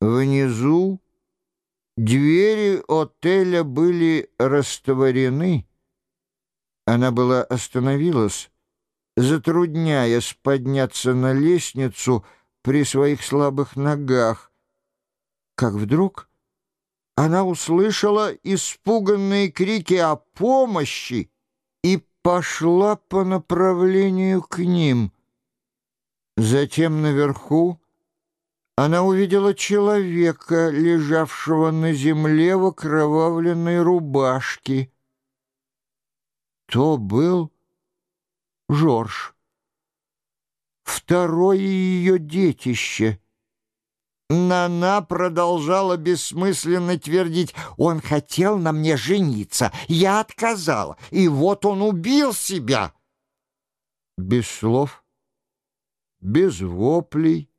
Внизу двери отеля были растворены. Она была остановилась, затрудняясь подняться на лестницу при своих слабых ногах, как вдруг она услышала испуганные крики о помощи и пошла по направлению к ним. Затем наверху она увидела человека, лежавшего на земле в окровавленной рубашке. То был Жорж, второе ее детище. Нана продолжала бессмысленно твердить, «Он хотел на мне жениться, я отказала, и вот он убил себя». Без слов, без воплей,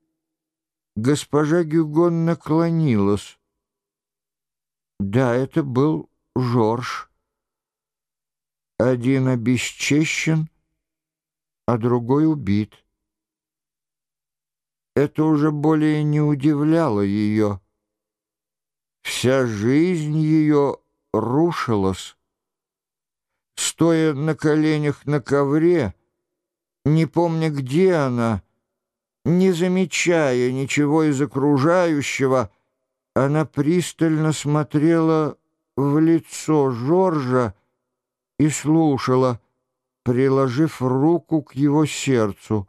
Госпожа Гюгон наклонилась. Да, это был Жорж. Один обесчещен, а другой убит. Это уже более не удивляло ее. Вся жизнь ее рушилась. Стоя на коленях на ковре, не помня, где она, не замечая ничего из окружающего, она пристально смотрела в лицо Жоржа и слушала, приложив руку к его сердцу.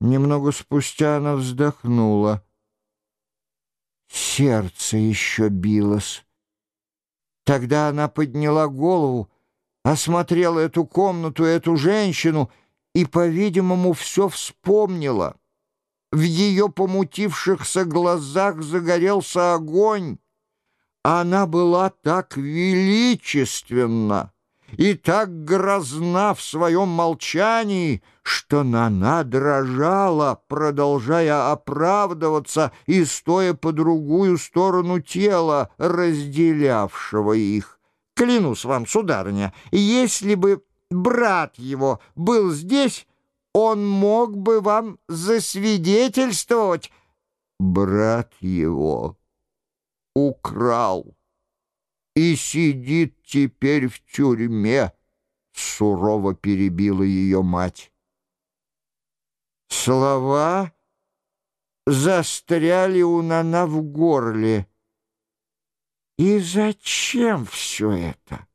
Немного спустя она вздохнула. Сердце еще билось. Тогда она подняла голову, осмотрела эту комнату, эту женщину — и, по-видимому, все вспомнила. В ее помутившихся глазах загорелся огонь. Она была так величественна и так грозна в своем молчании, что Нана дрожала, продолжая оправдываться и стоя по другую сторону тела, разделявшего их. «Клянусь вам, сударыня, если бы брат его был здесь, он мог бы вам засвидетельствовать. Брат его украл и сидит теперь в тюрьме, сурово перебила ее мать. Слова застряли у Нана в горле. И зачем все это?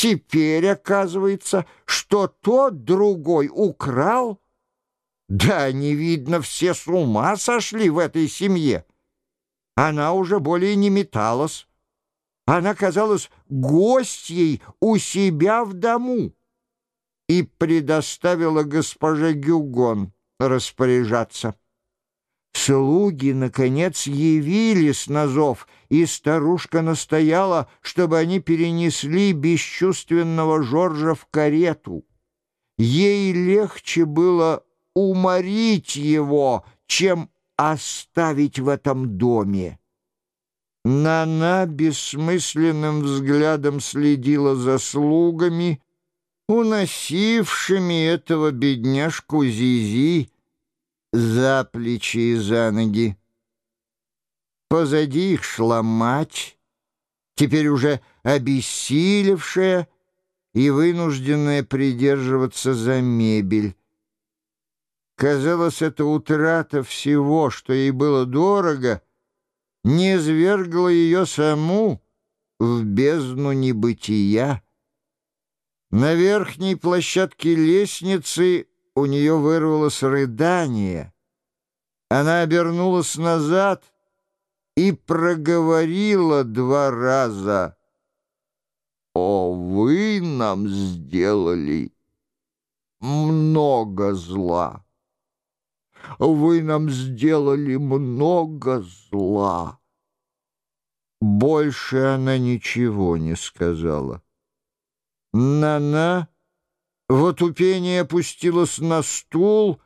Теперь оказывается, что тот другой украл. Да, не видно, все с ума сошли в этой семье. Она уже более не металась. Она казалась гостьей у себя в дому и предоставила госпоже Гюгон распоряжаться. Слуги, наконец, явились на зов, и старушка настояла, чтобы они перенесли бесчувственного Жоржа в карету. Ей легче было уморить его, чем оставить в этом доме. Нана бессмысленным взглядом следила за слугами, уносившими этого бедняжку Зизи, за плечи и за ноги. Позади их шла мать, теперь уже обессилевшая и вынужденная придерживаться за мебель. Казалось, эта утрата всего, что ей было дорого, не свергла ее саму в бездну небытия. На верхней площадке лестницы у нее вырвалось рыдание. Она обернулась назад и проговорила два раза. «О, вы нам сделали много зла! Вы нам сделали много зла!» Больше она ничего не сказала. Нана в отупение опустилась на стул,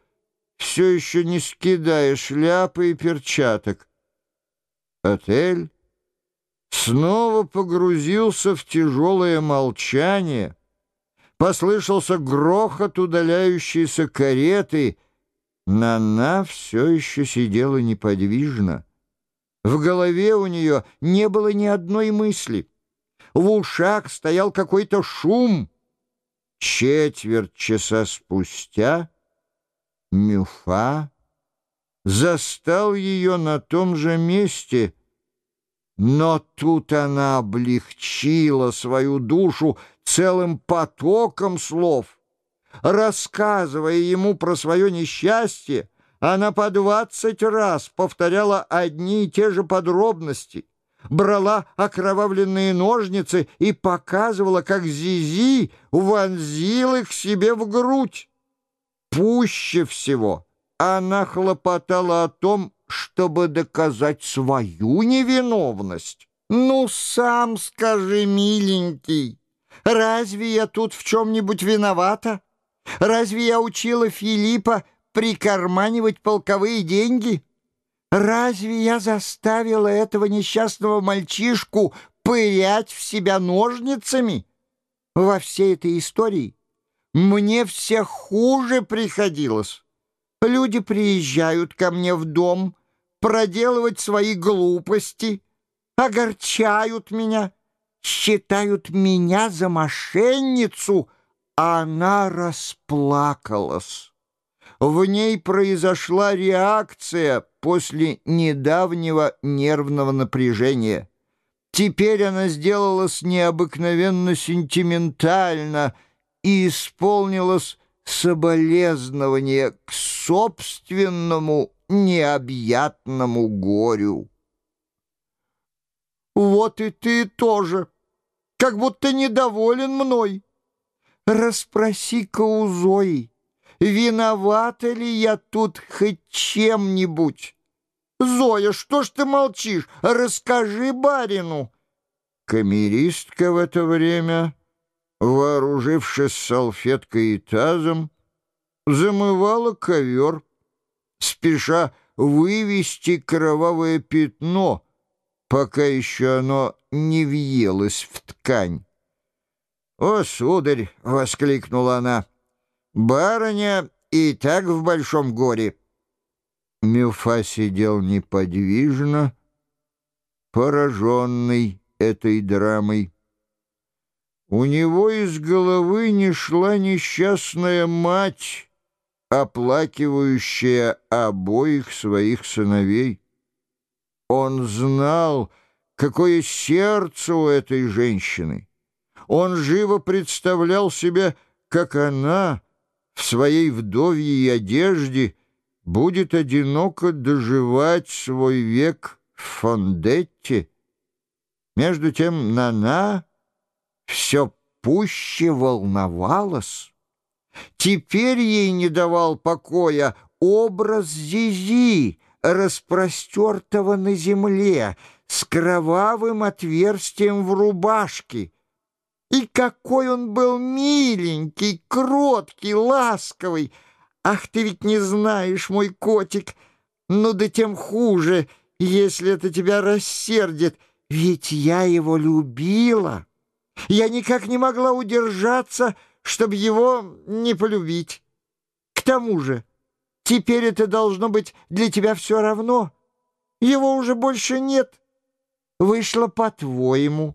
все еще не скидая шляпы и перчаток. Отель снова погрузился в тяжелое молчание. Послышался грохот удаляющейся кареты. Нана все еще сидела неподвижно. В голове у нее не было ни одной мысли. В ушах стоял какой-то шум. Четверть часа спустя Мюфа застал ее на том же месте, но тут она облегчила свою душу целым потоком слов. Рассказывая ему про свое несчастье, она по двадцать раз повторяла одни и те же подробности, брала окровавленные ножницы и показывала, как Зизи вонзил их себе в грудь. Пуще всего она хлопотала о том, чтобы доказать свою невиновность. «Ну, сам скажи, миленький, разве я тут в чем-нибудь виновата? Разве я учила Филиппа прикарманивать полковые деньги? Разве я заставила этого несчастного мальчишку пырять в себя ножницами? Во всей этой истории мне все хуже приходилось. Люди приезжают ко мне в дом проделывать свои глупости, огорчают меня, считают меня за мошенницу, а она расплакалась. В ней произошла реакция после недавнего нервного напряжения. Теперь она сделалась необыкновенно сентиментальна и исполнилась соболезнование к собственному необъятному горю. «Вот и ты тоже, как будто недоволен мной. Расспроси-ка у Зои» виновата ли я тут хоть чем-нибудь? Зоя, что ж ты молчишь? Расскажи барину. Камеристка в это время, вооружившись салфеткой и тазом, замывала ковер, спеша вывести кровавое пятно, пока еще оно не въелось в ткань. «О, сударь!» — воскликнула она — Барыня и так в большом горе. Мюфа сидел неподвижно, пораженный этой драмой. У него из головы не шла несчастная мать, оплакивающая обоих своих сыновей. Он знал, какое сердце у этой женщины. Он живо представлял себе, как она в своей вдовьей одежде будет одиноко доживать свой век в Фондетте. Между тем Нана все пуще волновалась. Теперь ей не давал покоя образ Зизи, распростертого на земле, с кровавым отверстием в рубашке. И какой он был миленький, кроткий, ласковый! Ах, ты ведь не знаешь, мой котик! Ну да тем хуже, если это тебя рассердит, ведь я его любила. Я никак не могла удержаться, чтобы его не полюбить. К тому же, теперь это должно быть для тебя все равно. Его уже больше нет. Вышло по-твоему.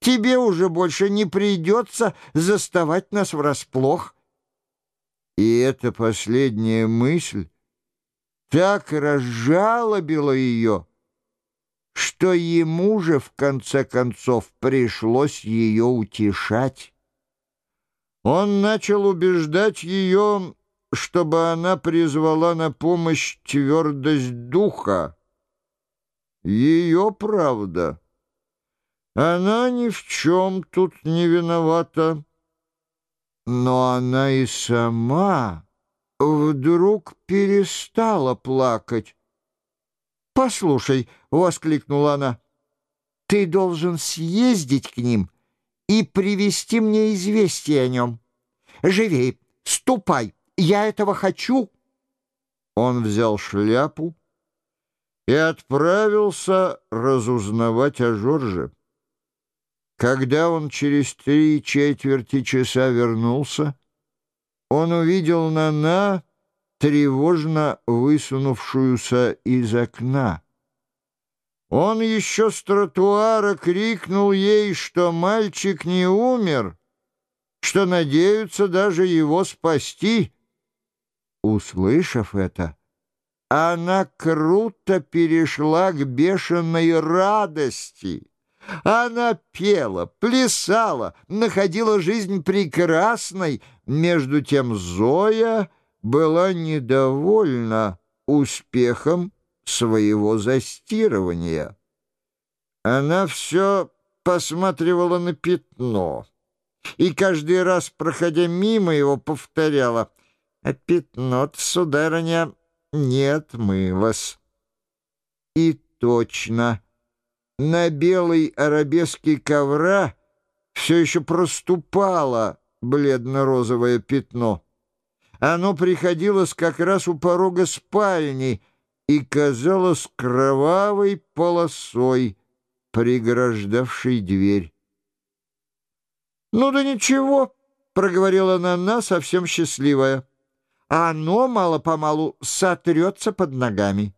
Тебе уже больше не придется заставать нас врасплох. И эта последняя мысль так разжалобила ее, что ему же, в конце концов, пришлось ее утешать. Он начал убеждать ее, чтобы она призвала на помощь твердость духа. Ее правда — она ни в чем тут не виновата. Но она и сама вдруг перестала плакать. «Послушай», — воскликнула она, — «ты должен съездить к ним и привести мне известие о нем. Живей, ступай, я этого хочу». Он взял шляпу и отправился разузнавать о Жорже. Когда он через три четверти часа вернулся, он увидел Нана, тревожно высунувшуюся из окна. Он еще с тротуара крикнул ей, что мальчик не умер, что надеются даже его спасти. Услышав это, она круто перешла к бешеной радости. Она пела, плясала, находила жизнь прекрасной. Между тем Зоя была недовольна успехом своего застирывания. Она все посматривала на пятно и каждый раз, проходя мимо его, повторяла «А пятно-то, сударыня, не отмылось». И точно, на белой арабеске ковра все еще проступало бледно-розовое пятно. Оно приходилось как раз у порога спальни и казалось кровавой полосой, преграждавшей дверь. «Ну да ничего», — проговорила она совсем счастливая. «Оно мало-помалу сотрется под ногами».